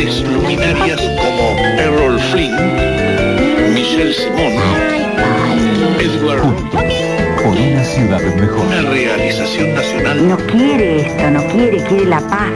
grandes luminarias como Errol Flynn, Michelle Simon, Edward Por una ciudad mejor. una realización nacional No quiere esto, no quiere, quiere la paz.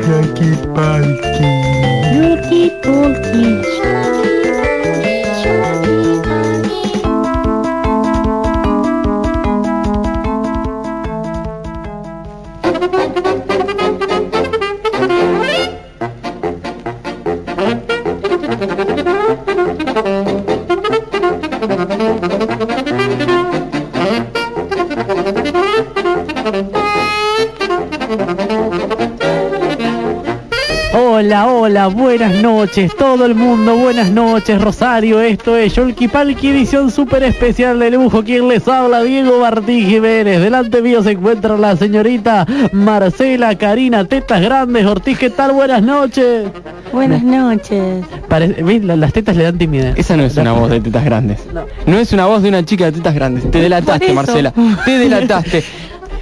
Hola, buenas noches, todo el mundo, buenas noches, Rosario, esto es Yolki Palki, edición súper especial de lujo, quien les habla, Diego Martí Jiménez, delante mío se encuentra la señorita Marcela Karina Tetas Grandes Ortiz, ¿qué tal? Buenas noches. Buenas noches. Parece- ¿ves? La- Las tetas le dan timidez. Esa no es una voz de tetas grandes. No. No es una voz de una chica de tetas grandes. Te delataste. Marcela. Te delataste.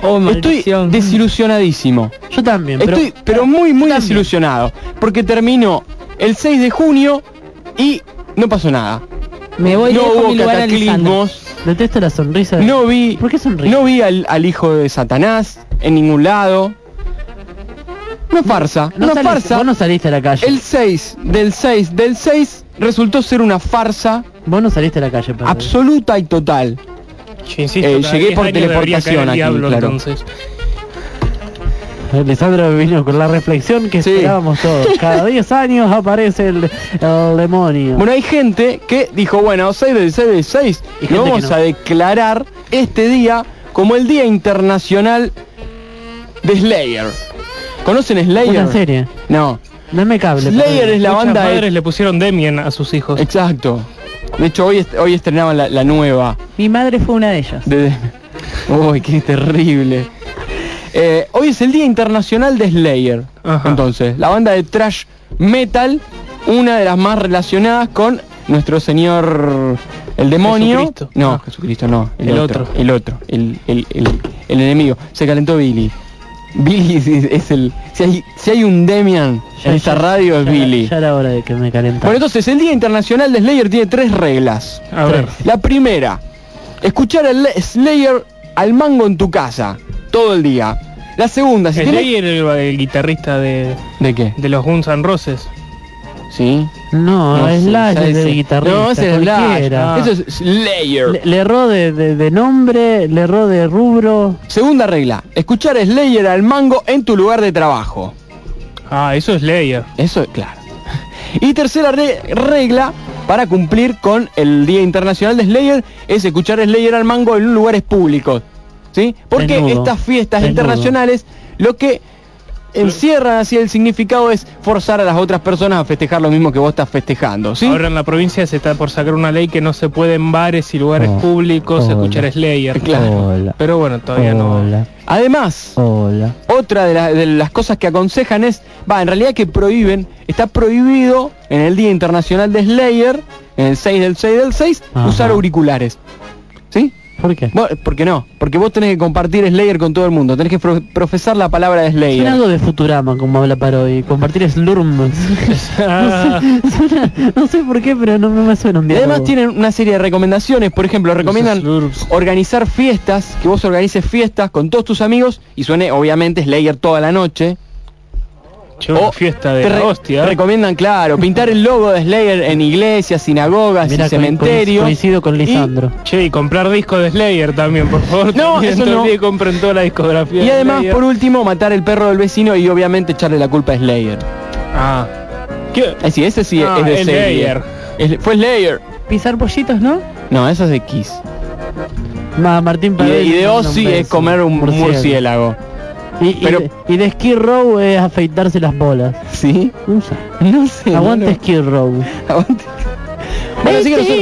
Oh, Estoy desilusionadísimo. Yo también, pero... Estoy, pero muy, muy También. desilusionado. Porque terminó el 6 de junio y no pasó nada. Me voy no hubo mi lugar a Lisandro. cataclismos. Detesto la sonrisa. de- No vi, ¿Por qué sonríe? no vi al, al hijo de Satanás en ningún lado. Una farsa, No una saliste- farsa. Vos no saliste a la calle. El 6 del 6 del 6 resultó ser una farsa Vos no saliste a la calle, perdón. absoluta y total. Yo insisto, Eh, llegué 10 por teleportación aquí, diablo, claro. entonces. Lisandro vino con la reflexión que Sí. esperábamos todos. Cada 10 años aparece el, el demonio. Bueno, hay gente que dijo, bueno, 6 del 6 del 6, Y gente vamos no. a declarar este día como el Día Internacional de Slayer. ¿Conocen Slayer? Una serie. No. Dame cable. Slayer es la Muchas banda de- madres le pusieron Demian a sus hijos. Exacto. De hecho, hoy, est- hoy estrenaban la, la nueva. Mi madre fue una de ellas. De... Uy, qué terrible. Eh, hoy es el Día Internacional de Slayer. Ajá. Entonces, la banda de trash metal, una de las más relacionadas con nuestro señor el demonio. Jesucristo. No, Ah. Jesucristo no, el, El otro, otro. el otro, el, el- el- el enemigo. Se calentó Billy. Billy es, es el si hay, si hay un Demian Ya- en esta ya- radio es ya- Billy. Ya era hora de que me calentara. Bueno, entonces el Día Internacional de Slayer tiene tres reglas. A ver. La primera, escuchar el Slayer al mango en tu casa, todo el día. La segunda, si tenés- Slayer era el, el guitarrista de, ¿De qué? de los Guns N' Roses. ¿Sí? no, No sé, Slash es de guitarrista. No, ese es Slash. cualquiera. Eso es Slayer. Le, le erró de, de- de nombre, le erró de rubro. Segunda regla, escuchar Slayer al mango en tu lugar de trabajo. Ah, eso es Slayer. Eso es claro. Y tercera re- regla para cumplir con el Día Internacional de Slayer es escuchar Slayer al mango en lugares públicos. ¿Sí? Porque Desnudo. estas fiestas Desnudo. internacionales lo que encierran así el significado es forzar a las otras personas a festejar lo mismo que vos estás festejando. ¿sí? Ahora en la provincia se está por sacar una ley que no se puede en bares y lugares Oh, públicos hola. escuchar Slayer. Claro. Hola. Pero bueno, todavía no. Además, Hola. Otra de, la- de las cosas que aconsejan es, va, en realidad que prohíben, está prohibido en el Día Internacional de Slayer, en el 6 del 6 del 6, Ajá. usar auriculares. ¿Sí? ¿Por qué? Vos- ¿Por qué no? Porque vos tenés que compartir Slayer con todo el mundo, tenés que pro- profesar la palabra de Suena Slayer. algo de Futurama, como habla Parodi. Compartir slurms. Ah, no, sé, suena- no sé por qué, pero no me suena un día. además tienen una serie de recomendaciones, por ejemplo, recomiendan organizar fiestas, que vos organices fiestas con todos tus amigos y suene obviamente Slayer toda la noche. Che, una fiesta de la hostia. Recomiendan, claro, pintar el logo de Slayer en iglesias, sinagogas Mira, y cementerios. Coincido con Y- Lisandro. Che, y comprar discos de Slayer también, por favor. No, eso no. día compren toda la discografía Y, de además, Slayer. por último, matar el perro del vecino y obviamente echarle la culpa a Slayer. Ah. ¿Qué? Eh, sí, ese sí Ah, es de es serie. Slayer. Fue Slayer. Pisar pollitos, ¿no? No, eso es de Kiss. Ma, Martín Y de, y de Ozzy no, es comer un murciélago. Y, y Pero- de, y de Skid Row es afeitarse las bolas. ¿Sí? No sé. No sé. Aguante no, Skid Row. no. Aguante. Bueno, así que nosotros-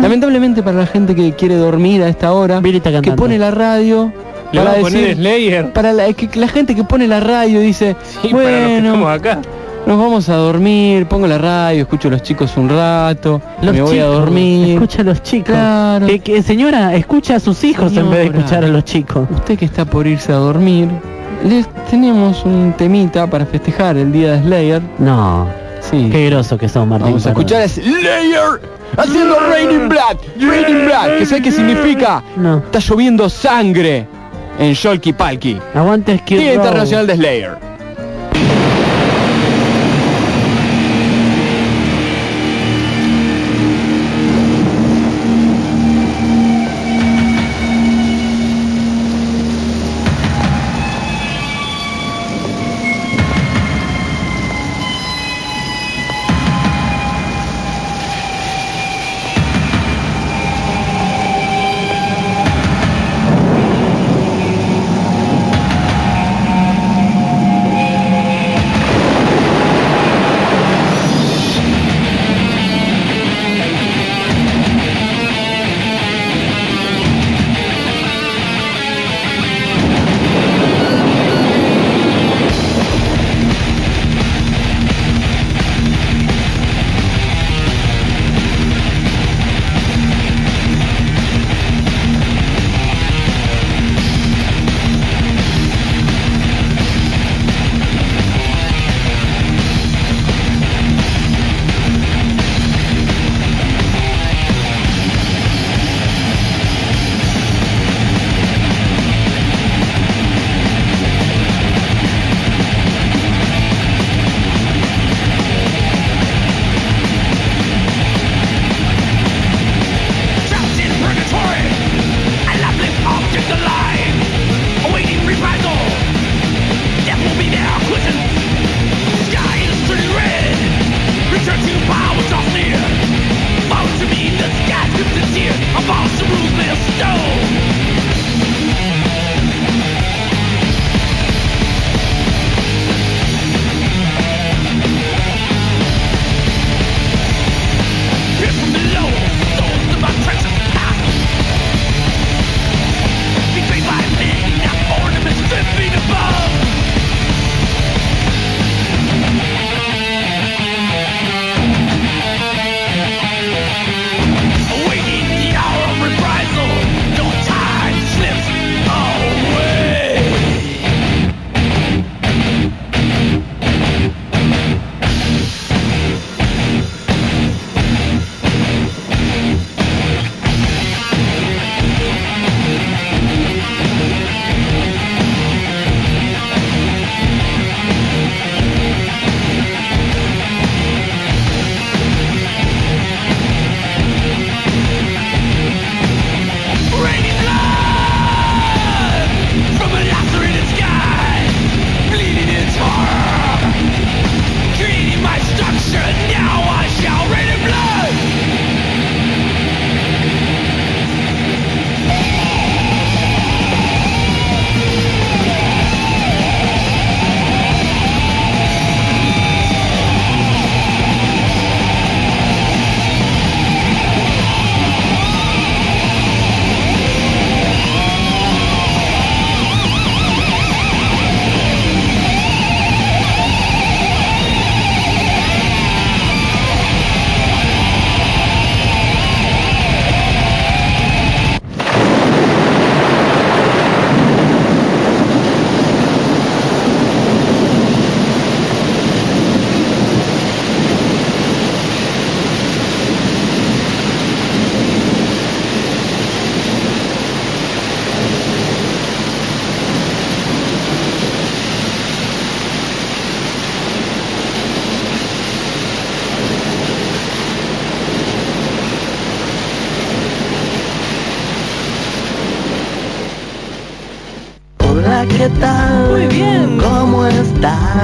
lamentablemente para la gente que quiere dormir a esta hora, que pone la radio, Le para a poner decir- Slayer. para la, que, que la gente que pone la radio dice, Sí, para los que estamos bueno, acá. Nos vamos a dormir, pongo la radio, escucho a los chicos un rato, Los me voy a dormir. Escucha a los chicos. Claro. Que, que, señora, escucha a sus hijos en vez de escuchar a los chicos. Usted que está por irse a dormir, les tenemos un temita para festejar el día de Slayer. No. Sí. Qué groso que son, Martín. Vamos a escuchar a Slayer haciendo Raining Blood. Raining Blood, que sé qué significa. No. Está lloviendo sangre en Sholky Palki. Aguante Skid. Internacional de Slayer.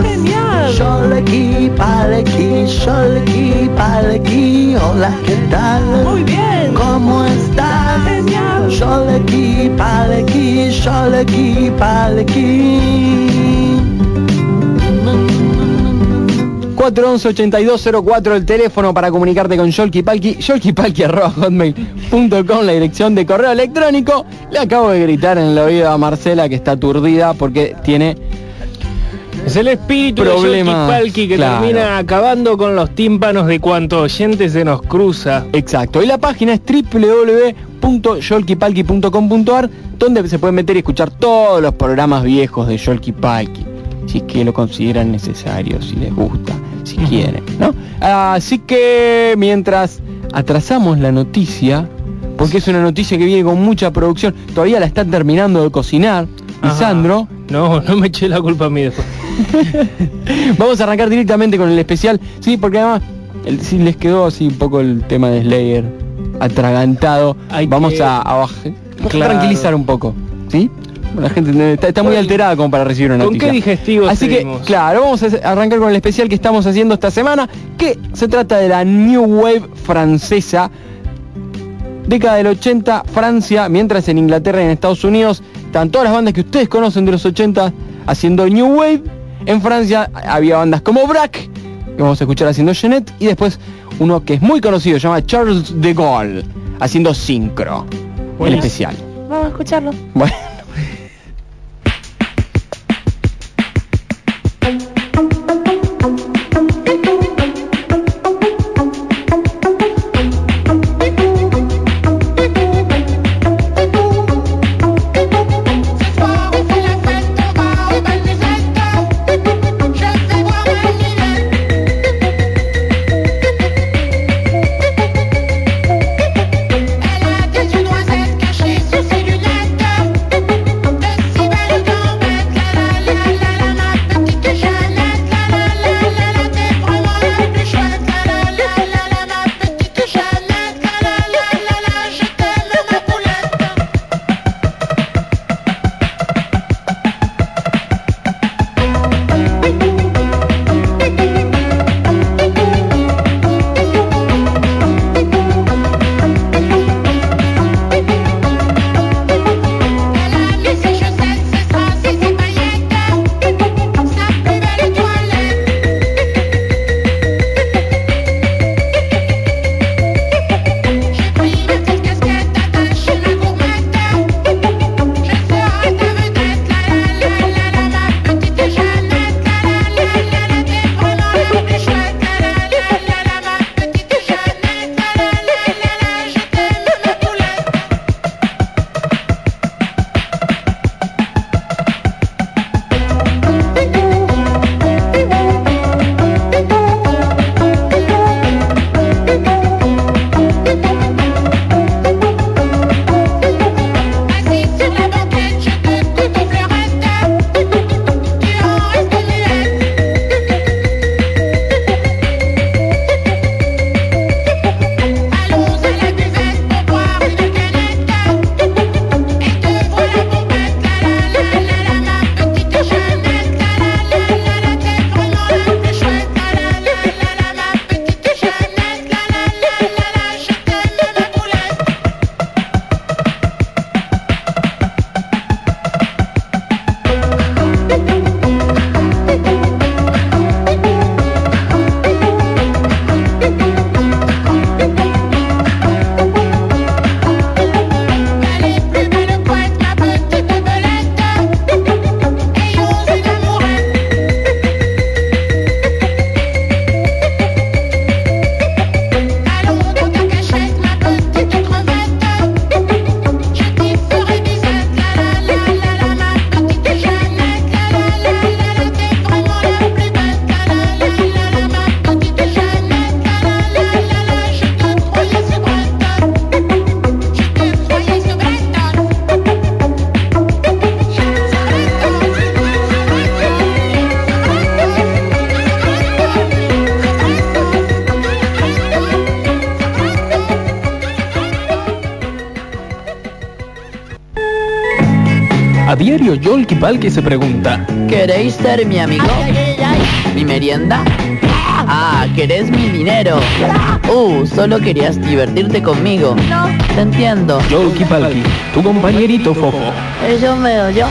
Genial. Paleki. Hola, ¿qué tal? Muy bien. ¿Cómo estás? Genial. Paleki, sholeki, paleki. 411-8204 el teléfono para comunicarte con Yolki Palki, yolkipalki.hotmail.com la dirección de correo electrónico. Le acabo de gritar en el oído a Marcela que está aturdida porque tiene Es el espíritu Problema, de Palki que claro. termina acabando con los tímpanos de cuanto oyente se nos cruza. Exacto. Y la página es www.yolkipalki.com.ar donde se pueden meter y escuchar todos los programas viejos de Yolki Palki. Si es que lo consideran necesario, si les gusta, si quieren, ¿no? Así que mientras atrasamos la noticia, porque es una noticia que viene con mucha producción, todavía la están terminando de cocinar. Lisandro. No, no me eché la culpa a mí después. Vamos a arrancar directamente con el especial, sí, porque además el- si les quedó así un poco el tema de Slayer atragantado, Hay vamos que- a, a baj- Claro. tranquilizar un poco, ¿sí? La gente está, está muy alterada como para recibir una ¿Con noticia. qué digestivo Así que, claro, vamos a arrancar con el especial que estamos haciendo esta semana, que se trata de la New Wave francesa, década del 80, Francia, mientras en Inglaterra y en Estados Unidos están todas las bandas que ustedes conocen de los 80 haciendo New Wave. En Francia había bandas como Brack, que vamos a escuchar haciendo Jeanette, y después uno que es muy conocido, se llama Charles de Gaulle, haciendo el Buenísimo. especial. Vamos a escucharlo. Bueno. Yolki Palki se pregunta. ¿Queréis ser mi amigo? ¿Mi merienda? Ah, ¿querés mi dinero? Uh, solo querías divertirte conmigo. No. Te entiendo. Yolki Palki, tu compañerito fofo. Eso me yo.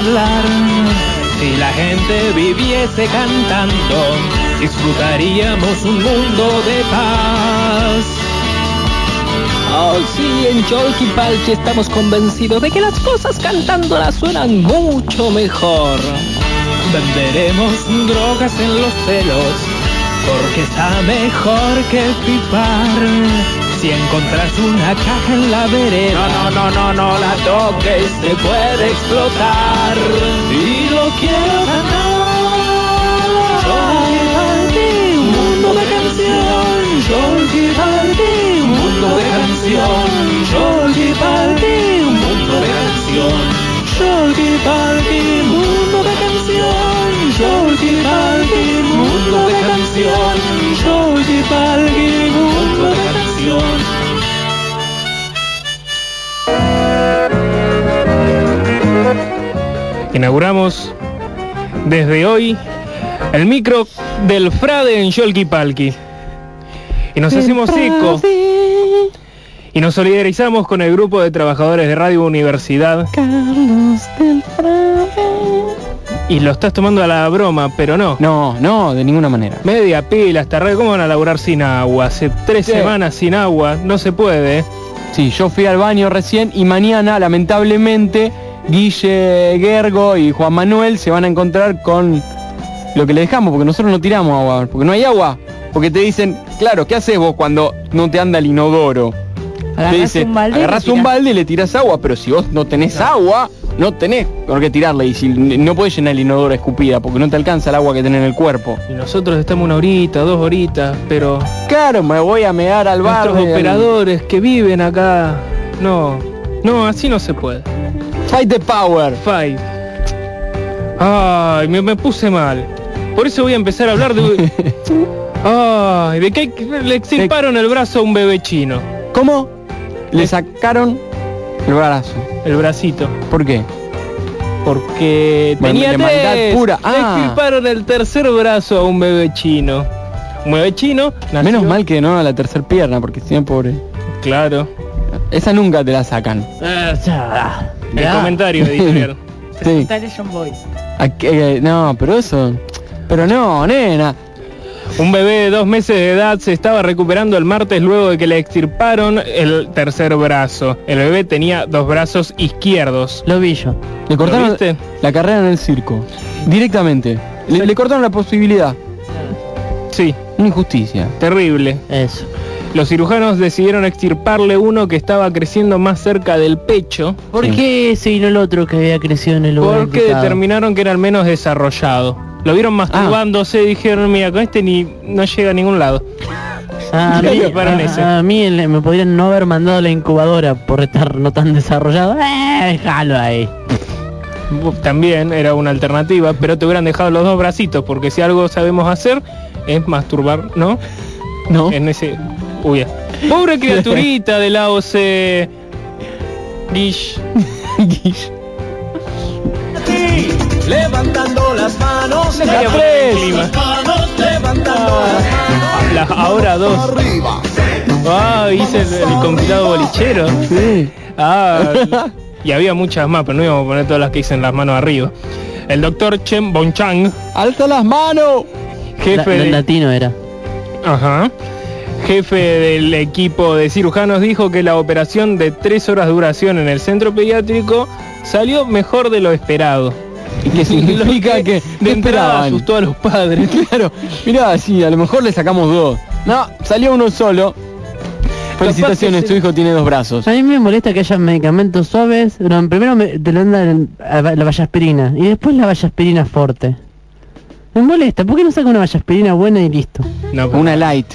Hablar. Si la gente viviese cantando, disfrutaríamos un mundo de paz. Oh, sí, en Yolki Palki estamos convencidos de que las cosas cantándolas suenan mucho mejor. Venderemos drogas en los celos, porque está mejor que pipar. Si encontrás una caja en la vereda, no, no, no, no, no la toques, se puede explotar. Y lo quiero ganar. Yolki Palki, un mundo de canción. Yolki Palki, un mundo de canción. Yolki Palki, un mundo de canción. Yolki Palki, mundo de canción. Yolki Palki, mundo de canción. Yolki Palki, mundo de canción. Inauguramos desde hoy el micro del Frade en Yolki Palki. Y nos hacemos eco. Y nos solidarizamos con el grupo de trabajadores de Radio Universidad. Carlos del Y lo estás tomando a la broma, pero no. No, no, de ninguna manera. Media pila, hasta re, ¿cómo van a laburar sin agua? Hace tres Sí. semanas sin agua, no se puede. Sí, yo fui al baño recién y mañana, lamentablemente, Guille Gergo y Juan Manuel se van a encontrar con lo que le dejamos, porque nosotros no tiramos agua, porque no hay agua. Porque te dicen, claro, ¿qué haces vos cuando no te anda el inodoro? te Agarrás dice, un balde y agarrás un balde y le tirás agua, pero si vos no tenés agua, no tenés por qué tirarle. Y si no podés llenar el inodoro escupida, porque no te alcanza el agua que tenés en el cuerpo. Y nosotros estamos una horita, dos horitas, pero Claro, me voy a mear al bar. nuestros de- operadores que viven acá, no, no, así no se puede. Fight the power. Fight. Ay, me, me puse mal. Por eso voy a empezar a hablar de... Ay, de que le extirparon el brazo a un bebé chino. ¿Cómo? Le sacaron el brazo. El bracito. ¿Por qué? Porque Bueno, tenía de maldad tres. pura. Le Ah. extirparon el tercer brazo a un bebé chino. Un bebé chino. nació- Menos mal que no a la tercera pierna, porque si no, pobre. Claro. Esa nunca te la sacan. El comentario editorial. Sí. Boy. ¿A qué? Eh, no, pero eso. Pero no, nena. Un bebé de dos meses de edad se estaba recuperando el martes luego de que le extirparon el tercer brazo. El bebé tenía dos brazos izquierdos. Lo vi yo. Le cortaron viste? la carrera en el circo. Directamente. Le, le cortaron la posibilidad. Sí, Una injusticia. terrible. Eso. Los cirujanos decidieron extirparle uno que estaba creciendo más cerca del pecho ¿Por Sí. qué ese y no el otro que había crecido en el lugar porque determinaron que era el menos desarrollado. Lo vieron masturbándose y dijeron, mira, con este ni no llega a ningún lado. Ah, a, mí, a- a mí me podrían no haber mandado la incubadora por estar no tan desarrollado. Eh, déjalo ahí. También era una alternativa, pero te hubieran dejado los dos bracitos, porque si algo sabemos hacer es masturbar, ¿no? ¿No? En ese... Uy. Pobre criaturita de la OC... Guish. Levantando las manos, La tres. clima. manos, levantando Las ahora dos. Ah, hice el, el compilado bolichero. Sí. Ah, y había muchas más, pero no íbamos a poner todas las que dicen las manos arriba. El doctor Chen Bonchang, ¡Alza las manos! jefe La- de... latino era. Ajá. Jefe del equipo de cirujanos dijo que la operación de tres horas de duración en el centro pediátrico salió mejor de lo esperado. ¿Y qué significa que, de ¿qué entrada esperaban? asustó a los padres. Claro, mirá, sí, a lo mejor le sacamos dos. No, salió uno solo. Felicitaciones, que tu hijo tiene dos brazos. A mí me molesta que haya medicamentos suaves. No, primero me, te lo dan la, la vallaspirina y después la vallaspirina fuerte. Me molesta, ¿por qué no saca una vallaspirina buena y listo? No, pero Una light.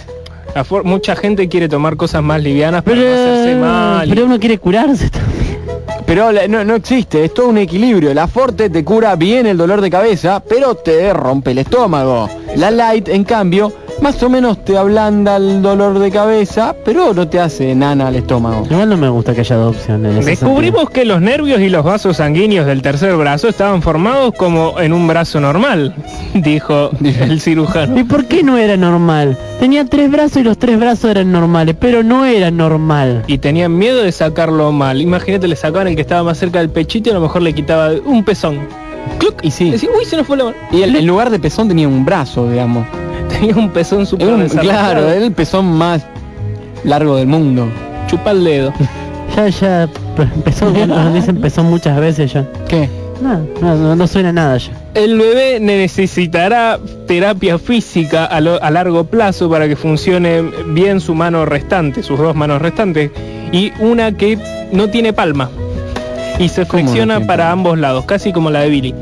mucha gente quiere tomar cosas más livianas para no hacerse mal. y- pero uno quiere curarse también. Pero no, no existe, es todo un equilibrio. La Forte te cura bien el dolor de cabeza, pero te rompe el estómago. La Light, en cambio, más o menos te ablanda el dolor de cabeza, pero no te hace nana al estómago. Igual no me gusta que haya dos opciones. en ese Descubrimos que los nervios y los vasos sanguíneos del tercer brazo estaban formados como en un brazo normal, dijo el cirujano. ¿Y por qué no era normal? Tenía tres brazos y los tres brazos eran normales, pero no era normal. Y tenían miedo de sacarlo mal. Imagínate, le sacaban el que estaba más cerca del pechito y a lo mejor le quitaba un pezón. ¡Cluc! Y sí. Decía, uy, se nos fue la mano. Y el- en lugar de pezón tenía un brazo, digamos. Tenía un pezón súper Era un- claro, era el pezón más largo del mundo. Chupa el dedo. Ya, ya, empezó, nos dicen empezó muchas veces ya. ¿Qué? No, no, suena nada ya. El bebé necesitará terapia física a, lo- a largo plazo para que funcione bien su mano restante, sus dos manos restantes, y una que no tiene palma. Y se ¿Cómo no flexiona para ambos lados, casi como la de Billy.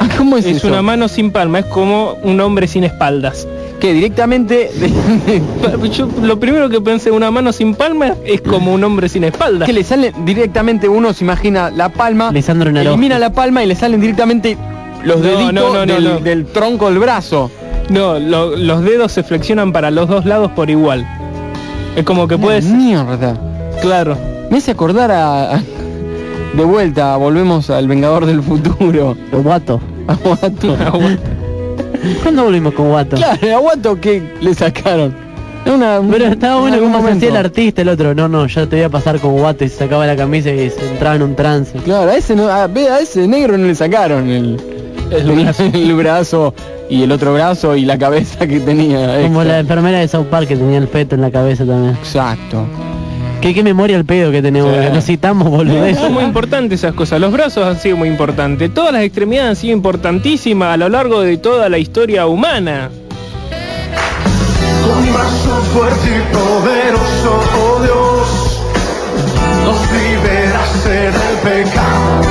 Ah, ¿Cómo es, Es eso? una mano sin palma, es como un hombre sin espaldas. Que directamente de- Yo lo primero que pensé, una mano sin palma es como un hombre sin espaldas. que le sale directamente uno se imagina la palma, Lisandro elimina la palma y le salen directamente los No, deditos no, no, no, del, no. del tronco del brazo. No, lo- los dedos se flexionan para los dos lados por igual. Es como que puedes... Mierda. Claro. Me hace acordar a, a- de vuelta, volvemos al Vengador del Futuro. Guato. A Guato. ¿Cuándo volvimos con Guato? claro, a Guato que le sacaron. Una, Pero estaba bueno en algún como se hacía el artista, el otro, no, no, ya te voy a pasar con Guato y se sacaba la camisa y se entraba en un trance. Claro, a ese, no, a, ve, a ese negro no le sacaron el, El brazo. el brazo y el otro brazo y la cabeza que tenía. Como la enfermera de South Park que tenía el feto en la cabeza también. Exacto. ¿Qué, qué memoria el pedo que tenemos? Sí. Nos citamos. Son muy importantes esas cosas. Los brazos han sido muy importantes. Todas las extremidades han sido importantísimas a lo largo de toda la historia humana. Con brazo fuerte y poderoso, oh Dios, nos liberaste del pecado.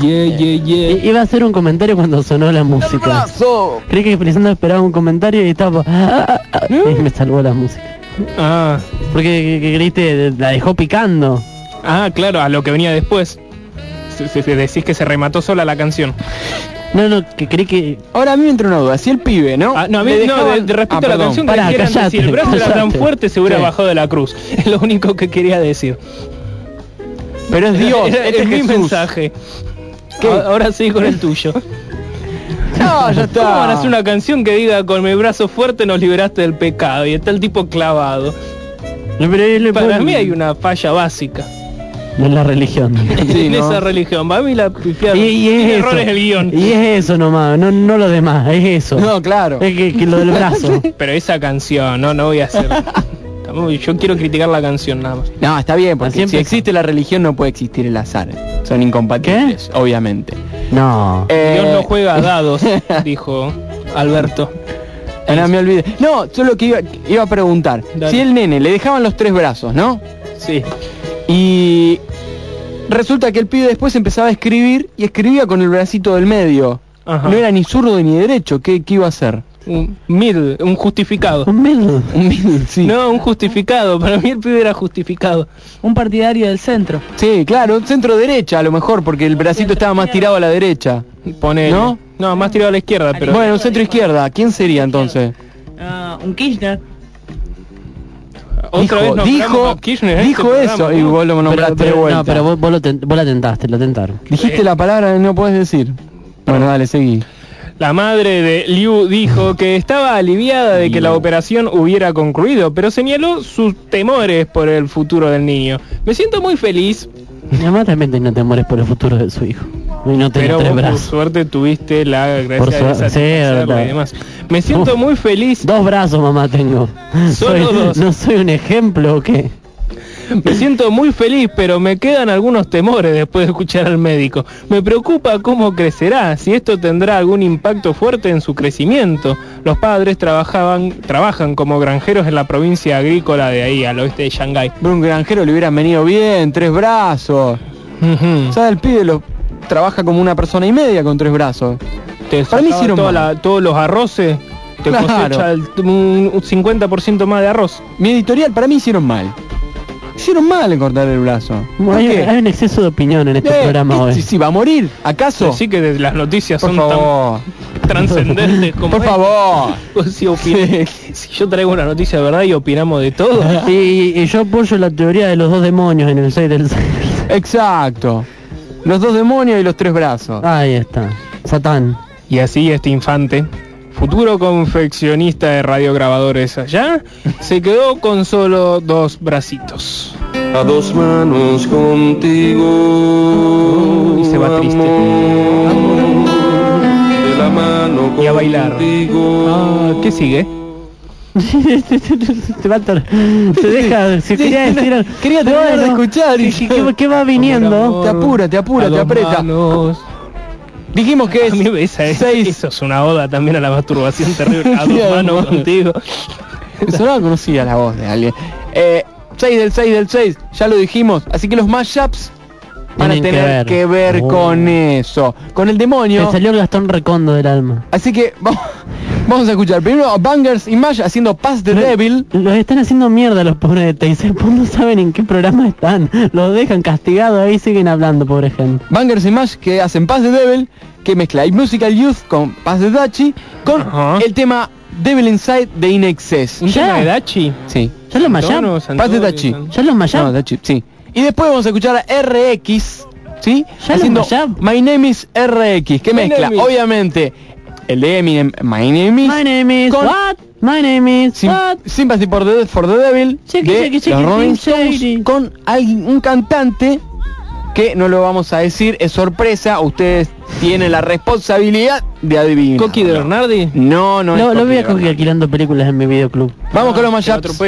Yeah, yeah, yeah. I- Iba a hacer un comentario cuando sonó la música. ¡Brazo! Creí que Lisandro esperaba un comentario y estaba... Y me salvó la música. Ah, Porque que, que creíste, la dejó picando. ah, claro, a lo que venía después. Se- se- se- decís que se remató sola la canción. No, no, que creí que... Ahora a mí me entra una duda. Si el pibe, ¿no? Ah, no, a mí, no, de, de respecto Ah, a la perdón. canción, Pará, callate, decir, el brazo era tan fuerte se hubiera Sí. bajado de la cruz. Es lo único que quería decir. Pero es Dios, Era- este es es mi Jesús. mensaje. ¿Qué? Ahora sí con el tuyo. No, ya ¿Cómo van a está. hacer una canción que diga con mi brazo fuerte nos liberaste del pecado? Y está el tipo clavado. No, pero él Para mí hay una falla básica es la religión. Sí, en ¿no? esa religión. Para mí la pifiaron. Y, y es eso. errores el guion. Y es eso nomás, no, no lo demás, es eso. No, claro. Es que, que lo del brazo. Pero esa canción, no, no voy a hacer. Yo quiero criticar la canción nada más. No, está bien, porque Así si existe la religión no puede existir el azar. Son incompatibles, obviamente. No. Eh, Dios no juega a dados, dijo Alberto. Ah, no, me olvidé. No, solo que iba, iba a preguntar. Dale. Si el nene le dejaban los tres brazos, ¿no? Sí. Y resulta que el pibe después empezaba a escribir y escribía con el bracito del medio. Ajá. No era ni zurdo ni derecho. ¿Qué, qué iba a hacer? Un middle, un justificado. Un middle. Un middle, sí. No, un justificado. Para mí el pibe era justificado. Un partidario del centro. Sí, claro, centro derecha a lo mejor, porque el bracito estaba más tirado a la derecha. Ponele. ¿No? No, más tirado a la izquierda, pero. Bueno, centro izquierda, ¿quién sería entonces? Ah, un Kirchner. otra dijo, vez dijo, Kirchner este dijo programa, eso y ¿no? vos lo Pero, nombraste de pero- vuelta. no, pero vos, vos lo ten- vos la tentaste, lo tentaron. Dijiste la palabra que no puedes decir. Bueno, dale, seguí. La madre de Liu dijo que estaba aliviada de que la operación hubiera concluido, pero señaló sus temores por el futuro del niño. Me siento muy feliz, Mi mamá también tenía temores por el futuro de su hijo. Y no tenía pero tres vos por suerte tuviste la gracia Por de suerte, sí, y demás. Me siento muy feliz. Dos brazos mamá tengo. Solo Soy- dos. ¿No soy un ejemplo o qué? Me siento muy feliz, pero me quedan algunos temores después de escuchar al médico. Me preocupa cómo crecerá, si esto tendrá algún impacto fuerte en su crecimiento. Los padres trabajaban, trabajan como granjeros en la provincia agrícola de ahí, al oeste de Shanghái. Un granjero le hubieran venido bien, tres brazos. O sea, el pibe lo trabaja como una persona y media con tres brazos. Te Para mí hicieron toda mal. la- todos los arroces, te Claro. cosecha el- un, un 50% más de arroz. Mi editorial para mí hicieron mal. Hicieron mal en cortar el brazo. ¿Por Hay, qué? hay un exceso de opinión en este Eh, programa hoy. Si, si va a morir, ¿acaso? Así que de- las noticias Por son favor. tan trascendentes como Por favor. Si yo traigo una noticia de verdad y opinamos de todo. Y, y yo apoyo la teoría de los dos demonios en el 6 del 6. Exacto. Los dos demonios y los tres brazos. Ahí está. Satán. Y así este infante, futuro confeccionista de radiograbadores allá, se quedó con solo dos bracitos. A dos manos contigo. Y se va triste. De la mano Y a bailar. Ah, ¿Qué sigue? te deja, si quería decir algo- Quería terminar de escuchar y ¿qué, qué- qué va viniendo? Te apura, te apura, te aprieta. manos. Dijimos que A mí es esa es, seis. eso es una oda también a la masturbación terrible. A dos a manos contigo. Eso no conocía la voz de alguien. Eh, 6 del 6 del 6, ya lo dijimos. Así que los mashups van a que tener ver. que ver, Oh. con eso. Con el Me demonio. salió el Gastón Recondo del alma. Así que vamos, vamos a escuchar primero a Bangers y Mash haciendo Pass the Devil. Los están haciendo mierda los pobres de Teisel, pues no saben en qué programa están. Los dejan castigados ahí siguen hablando, pobre gente. Bangers y Mash que hacen Pass the Devil, que mezcla el Musical Youth con Pass the Dachi, con el tema Devil Inside de In Excess. ¿Un Ya. tema de Dachi? Sí. ¿Ya los? Santoro, Pass the Dachi. ¿Ya los mayap? No, Dachi, sí. Y después vamos a escuchar a RX, ¿sí? Ya Haciendo. My Name is RX, que My mezcla, obviamente, el de Eminem, My Name is, My name is con- what? My name is Sim- what? Sympathy for the, for the Devil, Chiqui, de los Rolling Stones, con alguien, un cantante que no lo vamos a decir, es sorpresa, ustedes tienen la responsabilidad de adivinar. ¿Coqui de Bernardi? No, no Lo, es lo Coqui voy a Bernardi. alquilando películas en mi videoclub. Vamos con los lo mashups.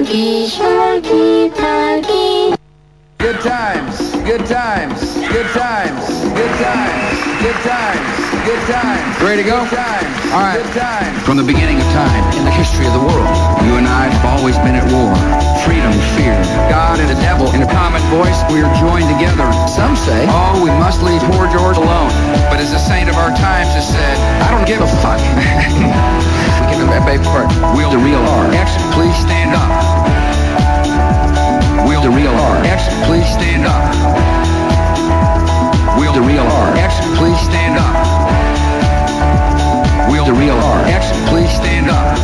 Sharky Sharky Parky. Good times, good times, good times, good times, good times, good times. Ready to go? All right. From the beginning of time, in the history of the world, you and I have always been at war. Freedom, fear, God and the devil. In a common voice, we are joined together. Some say, oh, we must leave poor George alone. But as a saint of our times has said, I don't give a fuck. we can baby part. Wheel the real R. X, please stand up. Wheel the real R. X, please stand up. Wheel the real R. X, please stand up. Wheel the real R. X, please stand up.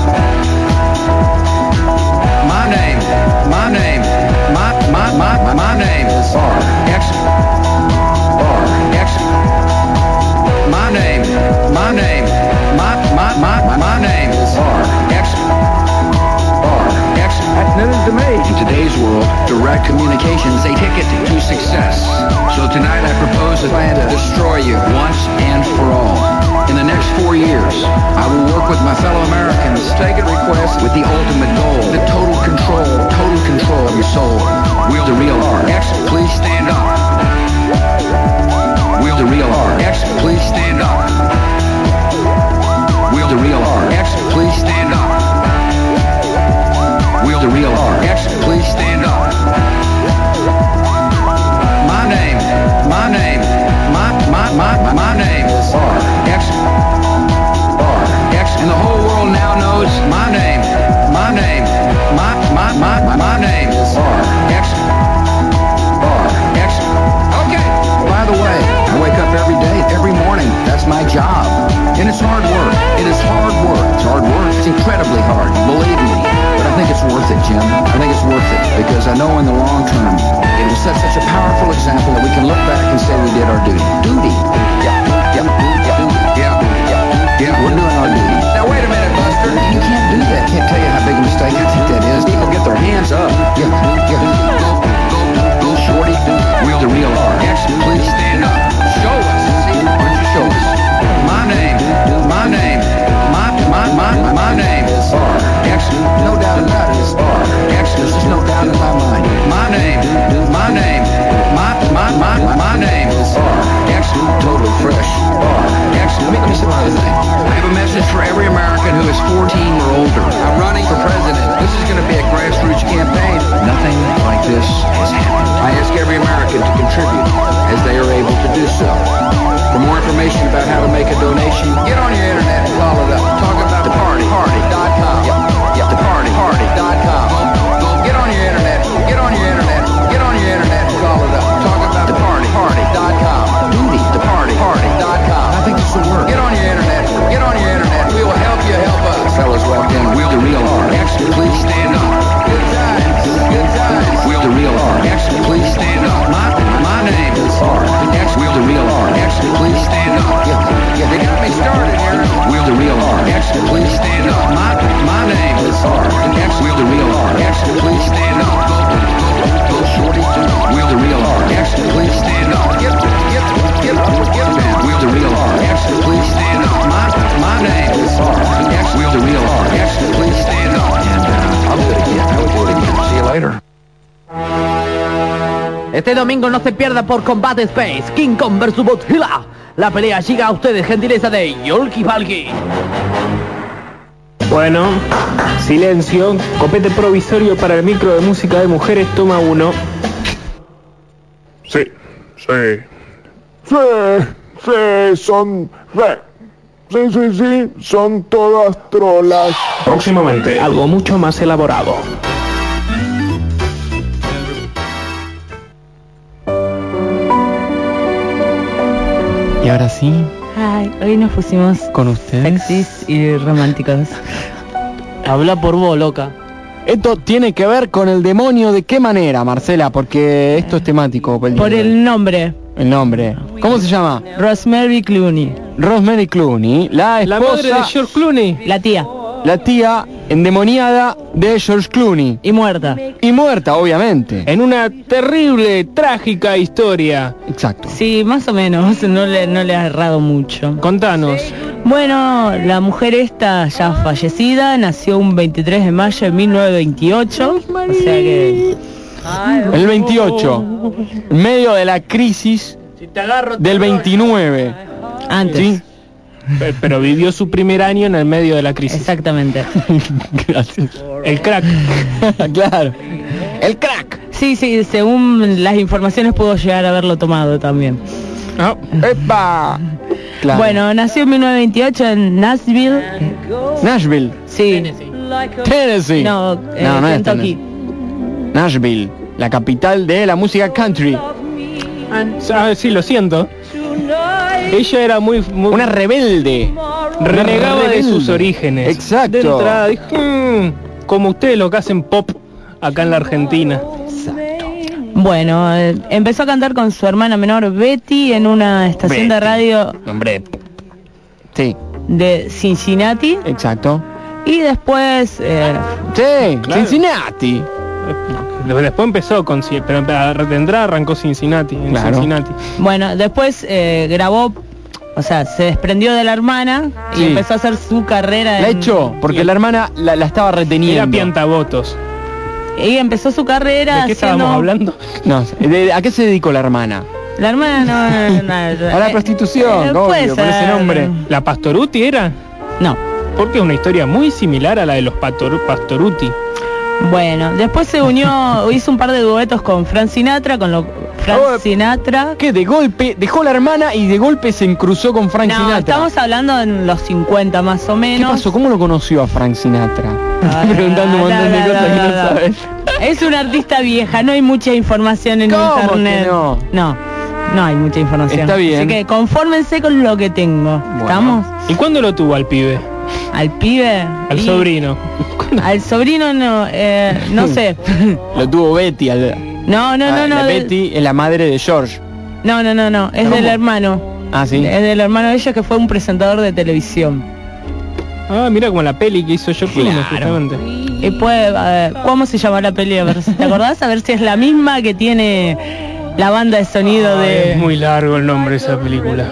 My name, my name, my, my, my, my name is R. X. R. X. My name, my name, my, my, my, my name is R. X. R. X. That's news to me. In today's world, direct communication is a ticket to success. So tonight I propose a plan to destroy you once and for all. In the next four years, I will work with my fellow Americans, take a request with the ultimate goal, the total control, total control of your soul. Wield the real R. X, please stand up. Wield the real R. X, please stand up. Wield the real R. X, please stand up. Wield the real R. X, please stand up. My name, my name, my, my, my, my name is R. X. R. X. And the whole world now knows my name, my name, my, my, my, my, name is R. Incredibly hard. Believe me. But I think it's worth it, Jim. I think it's worth it because I know in the long term it will set such a powerful example that we can look back and say we did our duty. Duty. Yeah. Yeah. Yeah. Yeah. Yeah. Yeah. We're doing our duty. Now wait a minute, Buster. You can't do that. Can't tell you how big a mistake I think that is. People get their hands up. Yeah. My name. My name. My, my, my, my name is. X. Totally fresh. X. Let me, let me say. I have a message for every American who is 14 or older. I'm running for president. This is going to be a grassroots campaign. Nothing like this has happened. I ask every American to contribute as they are able to do so. For more information about how to make a donation, get on your internet and call it up. Talk about the party. Party.com. Yeah, yeah, the party. Party.com. Get on your internet. Get on your internet and call it up. Talk about the party. Party.com. Duty. The party. Party.com. I think this will work. Get on your internet. Get on your internet. We will help you help us. Fellas walked in. Wheel the real R. X, please stand up. Good times. Good times. Wheel the real R. X, please stand up. My, my name is R. X, wheel the real R. X, please stand up. Yeah, yeah, they got me started here. Wheel the real R. X, please stand up. My, my name is R. X, wheel the real R. X, please stand up. Este domingo no se pierda por Combate Space, King Kong vs Godzilla. La pelea llega a ustedes, gentileza de Yolki Palki. Bueno, silencio. Copete provisorio para el micro de música de mujeres, toma uno. Sí, sí. Sí, sí, son... Sí, sí, sí, sí, son todas trolas. Próximamente, algo mucho más elaborado. Y ahora sí, Ay, hoy nos pusimos con ustedes. sexys y románticos. Habla por vos, loca. Esto tiene que ver con el demonio de qué manera, Marcela, porque esto es temático. pues, Por el nombre, el nombre. ¿Cómo se llama? Rosemary Clooney. Rosemary Clooney, la esposa, La madre de George Clooney. La tía. La tía endemoniada de George Clooney. Y muerta. Y muerta, obviamente. En una terrible, trágica historia. Exacto. Sí, más o menos. No le, no le ha errado mucho. Contanos. Bueno, la mujer esta ya fallecida nació un 23 de mayo de 1928. O sea que El 28, en medio de la crisis del 29. antes. ¿Sí? Pe- Pero vivió su primer año en el medio de la crisis. Exactamente. Gracias. El crack. claro. El crack. Sí, sí, según las informaciones pudo llegar a haberlo tomado también. Ah, ¡Epa! Claro. Bueno, nació en 1928 en Nashville. Nashville, Sí. Tennessee. No, eh, no, no es Kentucky. Tennessee. Nashville, la capital de la música country. ah, sí, lo siento. Ella era muy, muy Una rebelde. renegaba de sus orígenes. Exacto. De entrada dijo, "Mm, como ustedes lo que hacen pop acá en la Argentina. Bueno, eh, empezó a cantar con su hermana menor Betty en una estación de radio Hombre. Sí, de Cincinnati exacto. y después eh, Sí, Claro. Cincinnati. Después empezó con Ci- pero entrada arrancó Cincinnati, en Claro. Cincinnati. bueno, después eh, grabó, o sea, se desprendió de la hermana y Sí. empezó a hacer su carrera La en- echó, porque la hermana la, la estaba Era reteniendo. piantavotos. y empezó su carrera ¿De qué haciendo estábamos hablando? No, de- ¿a qué se dedicó la hermana? La hermana no, no, no, A la eh, prostitución, eh, obvio, por ese nombre. ¿La Pastoruti era? No. Porque es una historia muy similar a la de los Pastor- Pastoruti. Bueno, después se unió, hizo un par de duetos con Frank Sinatra, con lo Frank Oh, Sinatra. Que de golpe dejó la hermana y de golpe se encruzó con Frank No, Sinatra. estamos hablando en los 50 más o ¿Qué menos. pasó? ¿Cómo lo conoció a Frank Sinatra? Ah, Preguntando un montón de cosas que no sabes. Es una artista vieja, no hay mucha información en ¿Cómo internet. que no? no, no hay mucha información. Está bien. Así que confórmense con lo que tengo. ¿Estamos? ¿Y cuándo lo tuvo al pibe? Al pibe. Al y- sobrino. Al sobrino no, eh, no sé. Lo tuvo Betty. Al, No, no, no, Ah, no. la Betty es la madre de George. No, no, no, no. Es ¿Cómo? del hermano. Ah, sí. Es del hermano de ella que fue un presentador de televisión. Ah, mira como la peli que hizo George Clooney, Claro. justamente. Y puede, eh, ¿cómo se llama la peli? A ver si te acordás, a ver si es la misma que tiene la banda de sonido Ay, de. Es muy largo el nombre de esa película.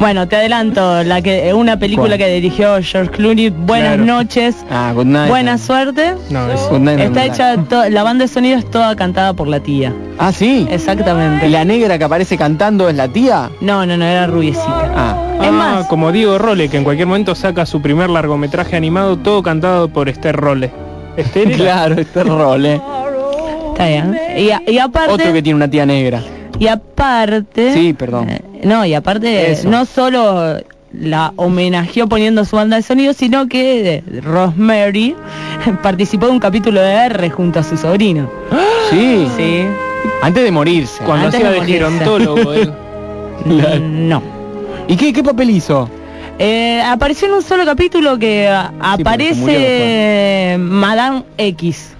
Bueno, te adelanto, la que una película ¿Cuál? que dirigió George Clooney. Buenas Claro. noches, Ah, Good Night. buena suerte. No, es... Good Night, Está hecha, la banda de sonido es toda cantada por la tía. Ah, sí. Exactamente. ¿Y la negra que aparece cantando es la tía? No, no, no, era rubiecita. Ah. Es Ah, más, como Diego Role, que en cualquier momento saca su primer largometraje animado, todo cantado por Esther Role. Esther Claro, este rol, eh. está bien. Y, a- y aparte, Otro que tiene una tía negra. Y aparte, Sí, perdón. eh, no, y aparte, Eso. no solo la homenajeó poniendo su banda de sonido, sino que eh, Rosemary participó de un capítulo de R junto a su sobrino. Sí. Sí. Antes de morirse. Cuando Antes hacía de gerontólogo. No. ¿Y qué, qué papel hizo? Eh, apareció en un solo capítulo que aparece Madame X.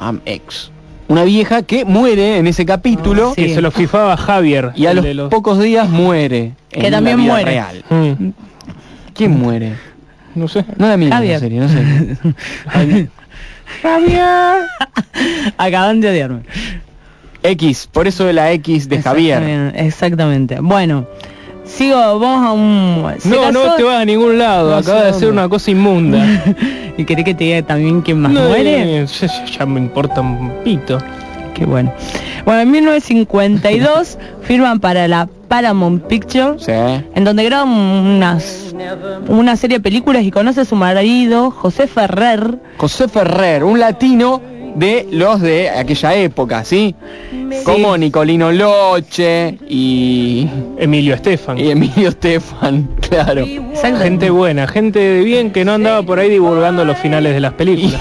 Am ex. Una vieja que muere en ese capítulo Sí. Que se lo fifaba Javier. y a los, de los- pocos días muere. Que en también la vida muere. real. Mm, ¿Quién muere? no sé. No la misma Javier. serie, no sé. Javier. Acaban de odiarme. X, por eso de la X de Javier. Exactamente, Exactamente. Bueno, sigo, vamos a un... ¿se No, casó? no te vas a ningún lado. No Acaba sé de hacer dónde. una cosa inmunda. ¿Y querés que te diga también quién más No, muere? eh, ya, ya- ya me importa un pito. Qué bueno. Bueno, en 1952 firman para la Paramount Pictures, Sí. en donde graban unas, una serie de películas y conoce a su marido, José Ferrer. José Ferrer, un latino de los de aquella época, ¿sí? Como Nicolino Loche y, Emilio Estefan. y Emilio Estefan, claro. Gente buena, gente de bien que no andaba por ahí divulgando los finales de las películas.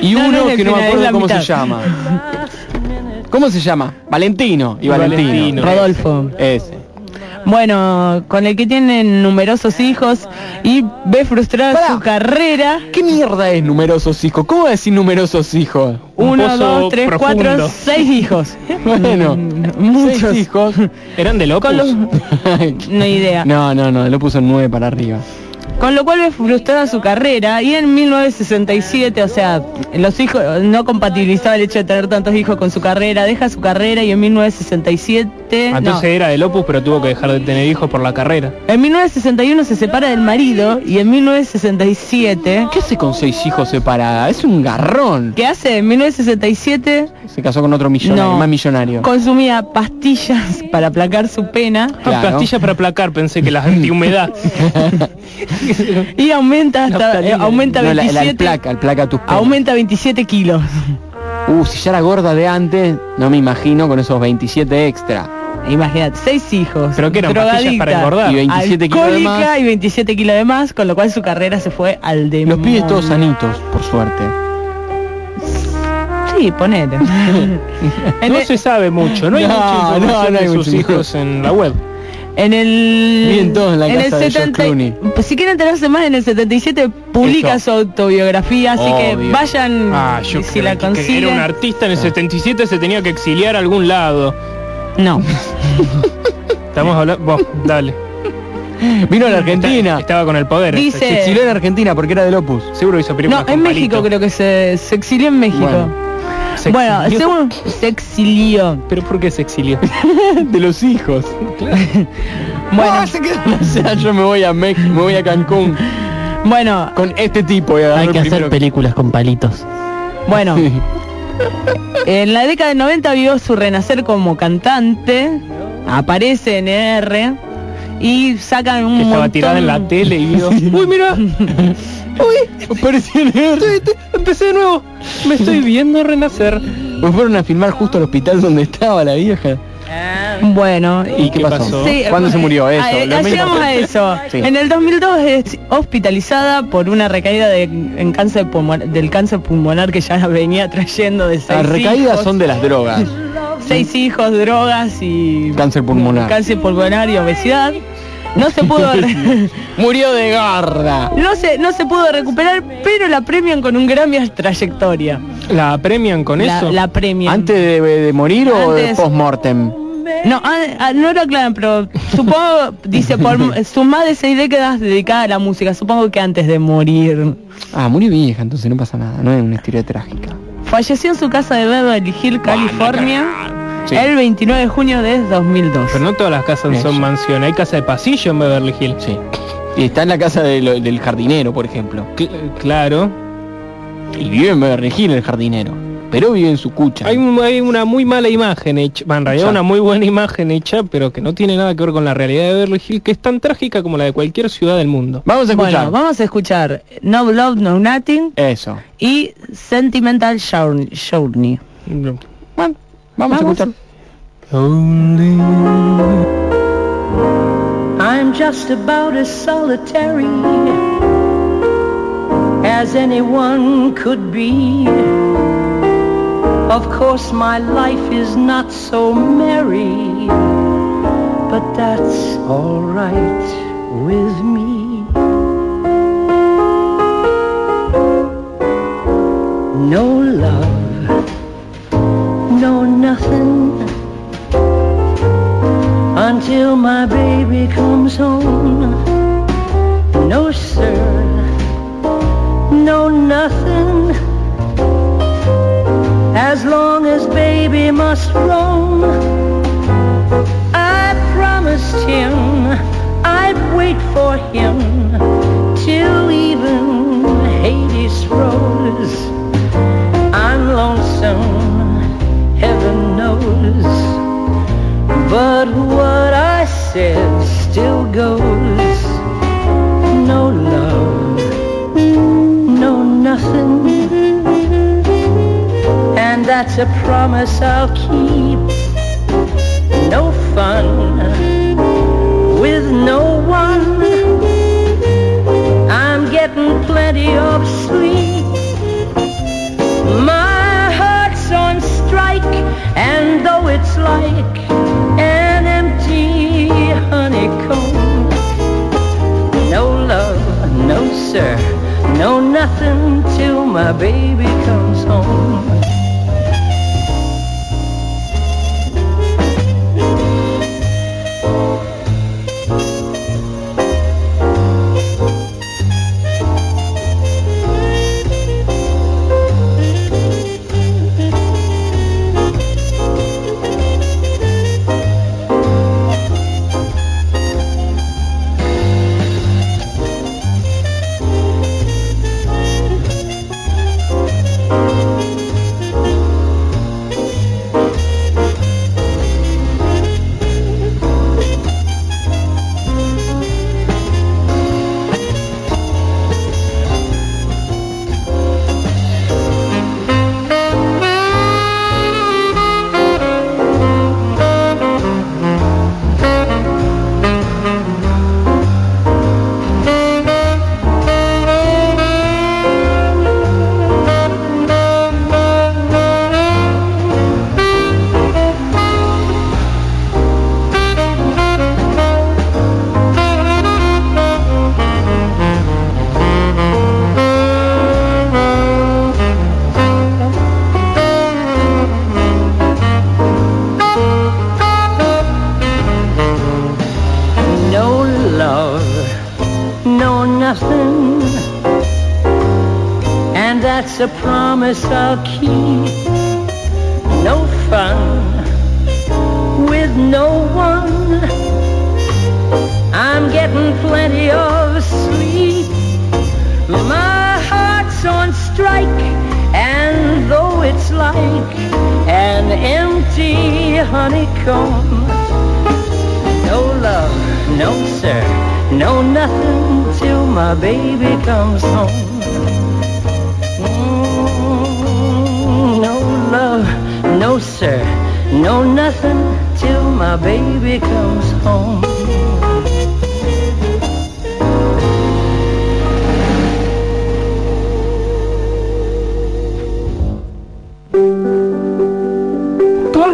Y No, no uno que no me acuerdo cómo se llama. ¿Cómo se llama? Valentino y Valentino. Valentino. Rodolfo. Ese. Bueno, con el que tienen numerosos hijos y ve frustrada Pará. su carrera. ¿Qué mierda es numerosos hijos? ¿Cómo decir numerosos hijos? Un Uno, pozo dos, tres, profundo. cuatro, seis hijos. Bueno, Muchos. seis hijos. ¿Eran de Lopus? Con los- No idea. No, no, no, lo puso en nueve para arriba. Con lo cual ve frustrada su carrera y en 1967, o sea, los hijos no compatibilizaba el hecho de tener tantos hijos con su carrera, deja su carrera y en 1967, Ah, no, Entonces era del Opus, pero tuvo que dejar de tener hijos por la carrera. en 1961 se separa del marido y en 1967, ¿Qué hace con seis hijos separada? Es un garrón. ¿qué hace? En 1967 Se casó con otro millonario, No. más millonario. consumía pastillas para aplacar su pena Ah, Claro. Pastillas para aplacar, pensé que las antihumedad. y aumenta hasta eh, aumenta No, la, la 27 placa, el placa tus penas. aumenta 27 kilos. Uh, si ya era gorda de antes, no me imagino con esos 27 extra. Imagínate, seis hijos. Pero que eran pastillas para engordar. Y 27 kilos de más. y 27 kilos de más, con lo cual su carrera se fue al demonio. Los pibes todos sanitos, por suerte. Sí, ponele. en, No se sabe mucho, no hay No, mucha información no, no hay de sus mucha hijos en la web. En el Bien todos en la en casa de George Clooney. pues, si quieren enterarse más en el 77 publica Eso. su autobiografía, así que vayan Ah, yo si creo la que- que era un consiguen. artista en el 77 se tenía que exiliar a algún lado. No. Estamos hablando, vos, dale. Vino a la Argentina. Estaba con el poder. Dice- Se exilió en Argentina porque era del Opus. Seguro hizo películas No, en México Palito. creo que se, se exilió en México. Bueno. Se Bueno, exilió. según se exilió. ¿Pero por qué se exilió? de los hijos. Bueno, Ah, se quedó- O sea, yo me voy a México, me voy a Cancún bueno, con este tipo. Hay que hacer películas con palitos. bueno. En la década del 90 vio su renacer como cantante, aparece en R y sacan un Que estaba montón- tirada en la tele y vio. Uy, mira. Uy, empecé de nuevo. Me estoy viendo renacer. Me fueron a filmar justo al hospital donde estaba la vieja. Bueno, ¿Y qué qué pasó? pasó? Sí, ¿Cuándo se murió eso? ah, eh, llegamos a eso. Sí. En el 2002 es hospitalizada por una recaída de, en cáncer pulmonar, del cáncer pulmonar que ya venía trayendo de seis Las recaídas hijos. son de las drogas. Seis hijos, drogas y Cáncer pulmonar. cáncer pulmonar y obesidad. No se pudo Murió de gorda. no se no se pudo recuperar, pero la premian con un Grammy a trayectoria. ¿La premian con La, eso? la premian. ¿Antes de, de morir o de post-mortem? No, ah, ah, no lo aclaran, pero supongo, dice, por sus más de seis décadas dedicadas a la música, supongo que antes de morir. Ah, murió vieja, entonces no pasa nada. No es una historia trágica. Falleció en su casa de Beverly Hills, California, Sí. el 29 de junio de 2002. Pero no todas las casas Eso. son mansiones. Hay casa de pasillo en Beverly Hills. Sí. Y está en la casa de lo- del jardinero, por ejemplo. Cl- claro. Y vive en Beverly Hills el jardinero. Pero vive en su cucha. Hay, un- hay una muy mala imagen hecha. En realidad una muy buena imagen hecha, pero que no tiene nada que ver con la realidad de Beverly Hills, que es tan trágica como la de cualquier ciudad del mundo. Vamos a escuchar. Bueno, vamos a escuchar No Love, No Nothing Eso. y Sentimental Journey. Bueno, vamos, a Vamos. escuchar. I'm just about as solitary as anyone could be. Of course, my life is not so merry, but that's alright with me. No love, no nothing until my baby comes home. No sir, no nothing. As long as baby must roam, I promised him I'd wait for him till even Hades rose. I'm lonesome, heaven knows. But what I said still goes. No love, no nothing. That's a promise I'll keep. No fun with no one. I'm getting plenty of sleep. My heart's on strike, and though it's like an empty honeycomb, no love, no sir, no nothing till my baby comes home.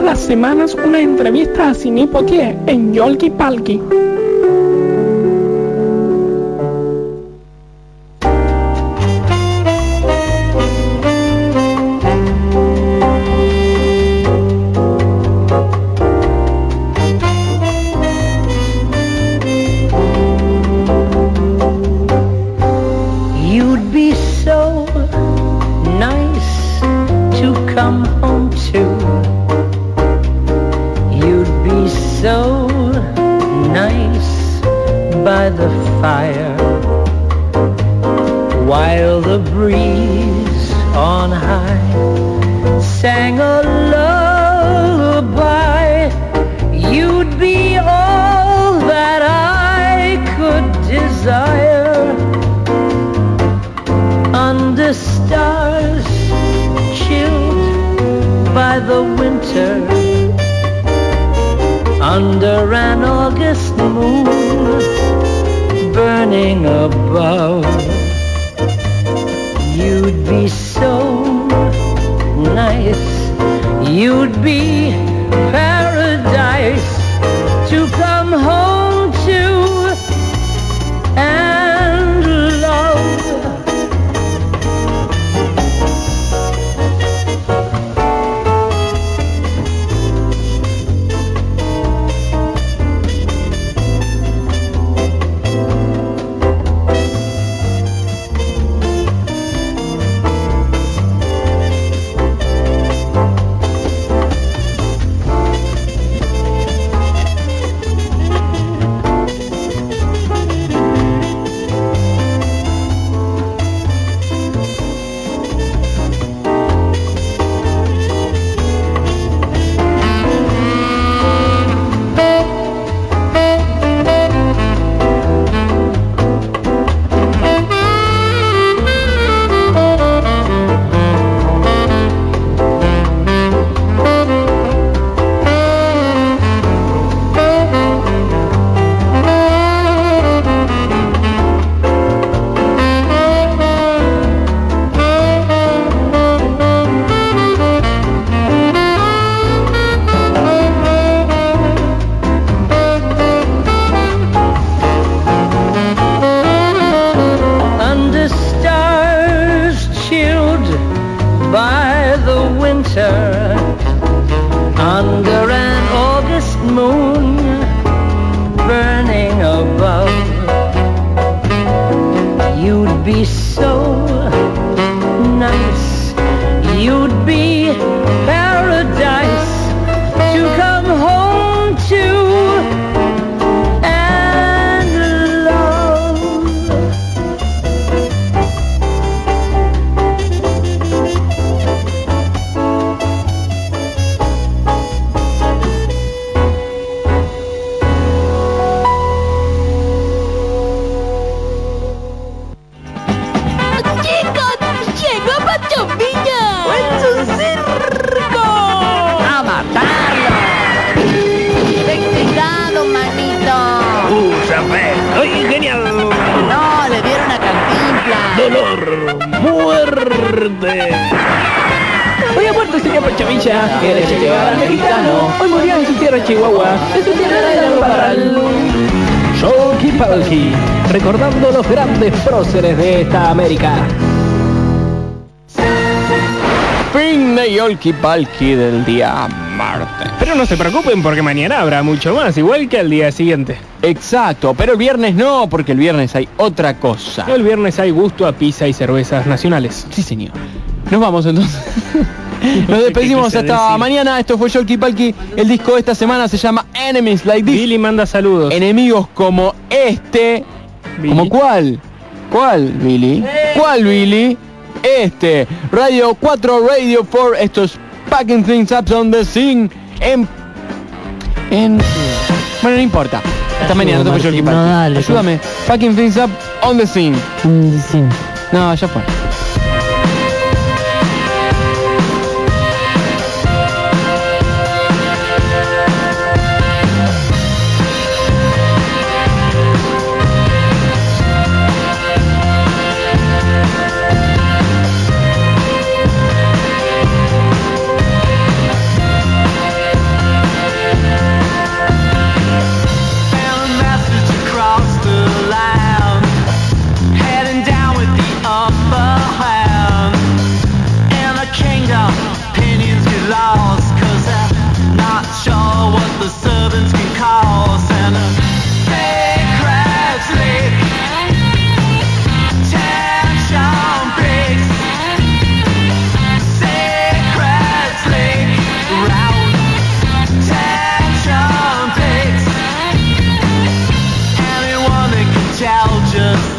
Las semanas una entrevista a Potier en Yolki Palki. hincha, eres Che Guevara mexicano. Hoy murió en su tierra Chihuahua, en su tierra de Parral. Shoki Palki, recordando los grandes próceres de esta América. Fin de Yolki Palki del día martes. Pero no se preocupen porque mañana habrá mucho más, igual que al día siguiente. Exacto, pero el viernes no, porque el viernes hay otra cosa. El viernes hay gusto a pizza y cervezas nacionales. Sí, señor. Nos vamos entonces. Nos despedimos hasta mañana. Esto fue Yolki Palki. El disco de esta semana se llama Enemies Like This. Billy manda saludos. Enemigos como este. ¿Como cuál? ¿Cuál, Billy? Este. ¿Cuál, Billy? Este. Radio 4, Radio 4. Esto es Packing Things Up on the scene. En... En... Bueno, no importa. Esta mañana, no Yolki Palki. Pues. Ayúdame. Packing Things Up on the scene. On the Sing. No, ya fue.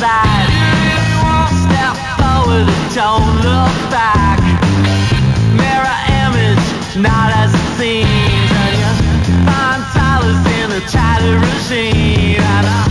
bad. Step forward and don't look back. Mirror image, not as it seems. And you find solace in a tattered regime.